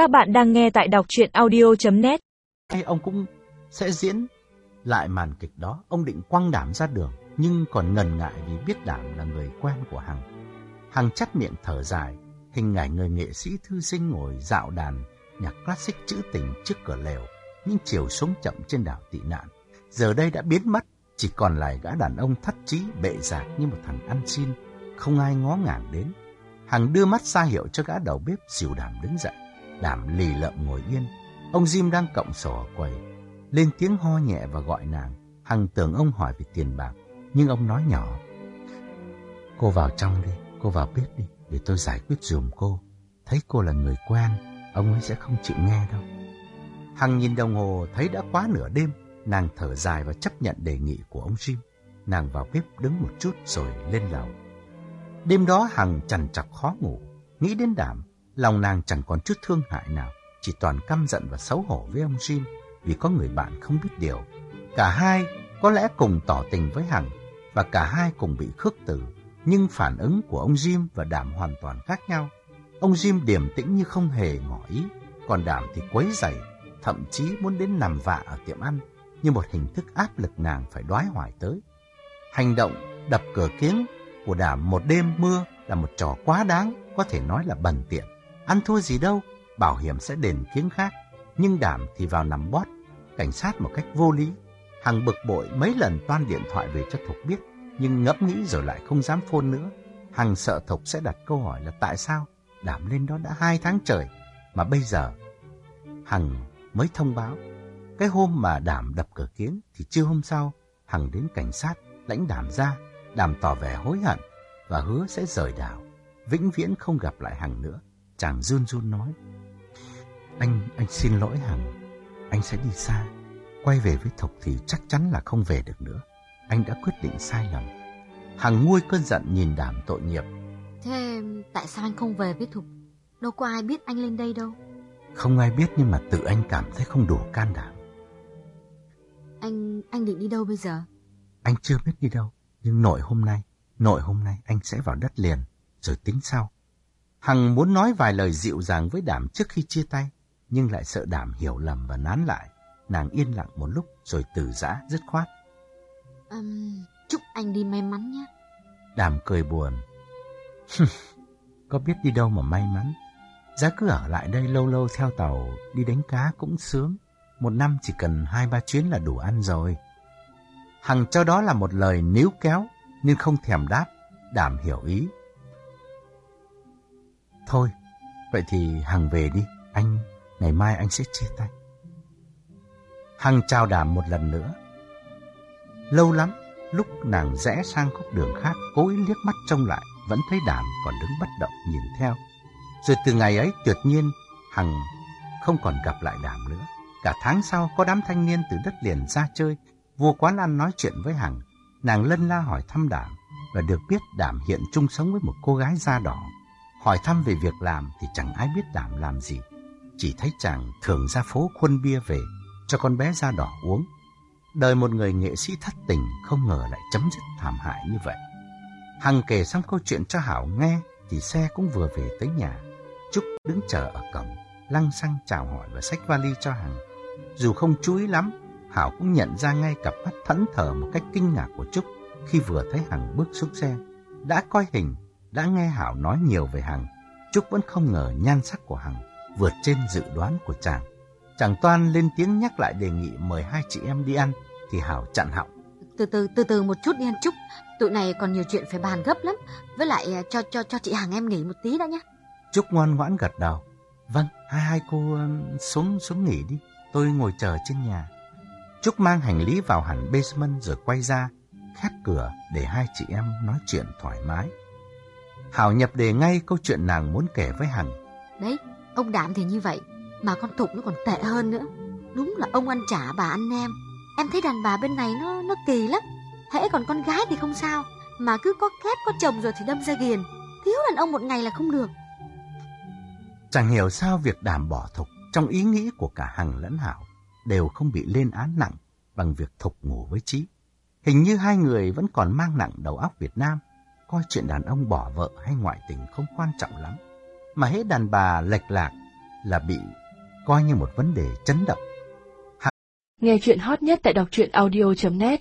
Các bạn đang nghe tại đọc chuyện audio.net Hay ông cũng sẽ diễn lại màn kịch đó. Ông định quăng đảm ra đường, nhưng còn ngần ngại vì biết đảm là người quen của Hằng. Hằng chắt miệng thở dài, hình ảnh người nghệ sĩ thư sinh ngồi dạo đàn nhạc classic trữ tình trước cửa lều, những chiều xuống chậm trên đảo tị nạn. Giờ đây đã biến mất, chỉ còn lại gã đàn ông thất trí bệ rạc như một thằng ăn xin, không ai ngó ngàng đến. Hằng đưa mắt ra hiệu cho gã đầu bếp dìu đảm đứng dậy. Đảm lì lợm ngồi yên. Ông Jim đang cộng sổ ở quầy. Lên tiếng ho nhẹ và gọi nàng. Hằng tưởng ông hỏi về tiền bạc. Nhưng ông nói nhỏ. Cô vào trong đi, cô vào bếp đi, để tôi giải quyết dùm cô. Thấy cô là người quen, ông ấy sẽ không chịu nghe đâu. Hằng nhìn đồng hồ thấy đã quá nửa đêm. Nàng thở dài và chấp nhận đề nghị của ông Jim. Nàng vào bếp đứng một chút rồi lên lầu. Đêm đó Hằng trằn trọc khó ngủ, nghĩ đến đảm, lòng nàng chẳng còn chút thương hại nào, chỉ toàn căm giận và xấu hổ với ông Jim vì có người bạn không biết điều. Cả hai có lẽ cùng tỏ tình với Hằng và cả hai cùng bị khước từ, nhưng phản ứng của ông Jim và Đảm hoàn toàn khác nhau. Ông Jim điềm tĩnh như không hề ngỏ ý, còn Đảm thì quấy rầy, thậm chí muốn đến nằm vạ ở tiệm ăn, như một hình thức áp lực nàng phải đoái hoài tới. Hành động đập cửa kiếng của Đảm một đêm mưa là một trò quá đáng, có thể nói là bần tiện. Ăn thua gì đâu, bảo hiểm sẽ đền tiếng khác. Nhưng Đảm thì vào nằm bót, cảnh sát một cách vô lý. Hằng bực bội mấy lần toan điện thoại về cho Thục biết, nhưng ngẫm nghĩ rồi lại không dám phôn nữa. Hằng sợ Thục sẽ đặt câu hỏi là tại sao Đảm lên đó đã hai tháng trời, mà bây giờ Hằng mới thông báo. Cái hôm mà Đảm đập cửa kiến thì chưa hôm sau, Hằng đến cảnh sát lãnh Đảm ra đảm tỏ vẻ hối hận và hứa sẽ rời đảo, vĩnh viễn không gặp lại Hằng nữa. Chàng run run nói, anh, anh xin lỗi Hằng, anh sẽ đi xa. Quay về với Thục thì chắc chắn là không về được nữa. Anh đã quyết định sai lầm. Hằng nguôi cơn giận nhìn đàm tội nghiệp. Thế tại sao anh không về với Thục? Đâu có ai biết anh lên đây đâu. Không ai biết nhưng mà tự anh cảm thấy không đủ can đảm. Anh anh định đi đâu bây giờ? Anh chưa biết đi đâu. Nhưng nội hôm nay, nội hôm nay anh sẽ vào đất liền, rồi tính sau. Hằng muốn nói vài lời dịu dàng với Đảm trước khi chia tay, nhưng lại sợ Đảm hiểu lầm và nán lại. Nàng yên lặng một lúc rồi từ giã dứt khoát. Um, chúc anh đi may mắn nhé. Đảm cười buồn. Có biết đi đâu mà may mắn. Giá cứ ở lại đây lâu lâu theo tàu đi đánh cá cũng sướng. Một năm chỉ cần hai ba chuyến là đủ ăn rồi. Hằng cho đó là một lời níu kéo, nhưng không thèm đáp, đảm hiểu ý. Thôi, vậy thì Hằng về đi, anh, ngày mai anh sẽ chia tay. Hằng chào đảm một lần nữa. Lâu lắm, lúc nàng rẽ sang khúc đường khác, cố ý liếc mắt trông lại, vẫn thấy đảm còn đứng bất động nhìn theo. Rồi từ ngày ấy tuyệt nhiên, Hằng không còn gặp lại đảm nữa. Cả tháng sau có đám thanh niên từ đất liền ra chơi, Vua quán ăn nói chuyện với Hằng, nàng lân la hỏi thăm Đảm và được biết Đảm hiện chung sống với một cô gái da đỏ. Hỏi thăm về việc làm thì chẳng ai biết Đảm làm gì. Chỉ thấy chàng thường ra phố khuân bia về cho con bé da đỏ uống. Đời một người nghệ sĩ thất tình không ngờ lại chấm dứt thảm hại như vậy. Hằng kể xong câu chuyện cho Hảo nghe thì xe cũng vừa về tới nhà. Trúc đứng chờ ở cổng, lăng xăng chào hỏi và xách vali cho Hằng. Dù không chú ý lắm, Hảo cũng nhận ra ngay cặp mắt thẫn thờ một cách kinh ngạc của Trúc khi vừa thấy Hằng bước xuống xe. Đã coi hình, đã nghe Hảo nói nhiều về Hằng, Trúc vẫn không ngờ nhan sắc của Hằng vượt trên dự đoán của chàng. Chàng toan lên tiếng nhắc lại đề nghị mời hai chị em đi ăn, thì Hảo chặn họng. Từ từ, từ từ một chút đi ăn Trúc, tụi này còn nhiều chuyện phải bàn gấp lắm. Với lại à, cho cho cho chị Hằng em nghỉ một tí đã nhé. Trúc ngoan ngoãn gật đầu. Vâng, hai hai cô xuống xuống nghỉ đi, tôi ngồi chờ trên nhà. Trúc mang hành lý vào hẳn basement rồi quay ra, khép cửa để hai chị em nói chuyện thoải mái. Hảo nhập đề ngay câu chuyện nàng muốn kể với Hằng. Đấy, ông Đạm thì như vậy, mà con Thục nó còn tệ hơn nữa. Đúng là ông ăn trả bà ăn nem. Em thấy đàn bà bên này nó nó kỳ lắm. Hễ còn con gái thì không sao, mà cứ có kết có chồng rồi thì đâm ra ghiền. Thiếu đàn ông một ngày là không được. Chẳng hiểu sao việc đảm bỏ Thục trong ý nghĩ của cả Hằng lẫn Hảo đều không bị lên án nặng bằng việc thục ngủ với Trí. Hình như hai người vẫn còn mang nặng đầu óc Việt Nam, coi chuyện đàn ông bỏ vợ hay ngoại tình không quan trọng lắm, mà hết đàn bà lệch lạc là bị coi như một vấn đề chấn động. Nghe chuyện hot nhất tại đọc truyện audio.net